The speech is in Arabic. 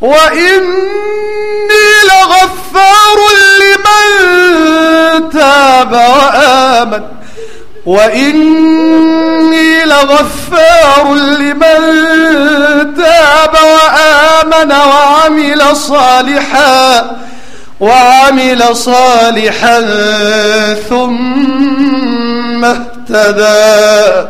وإني لغفار لمن تاب وآمن. وإني لغفار لمن تاب وآمن وعمل صالحا وعمل صالحا ثم اهتدى.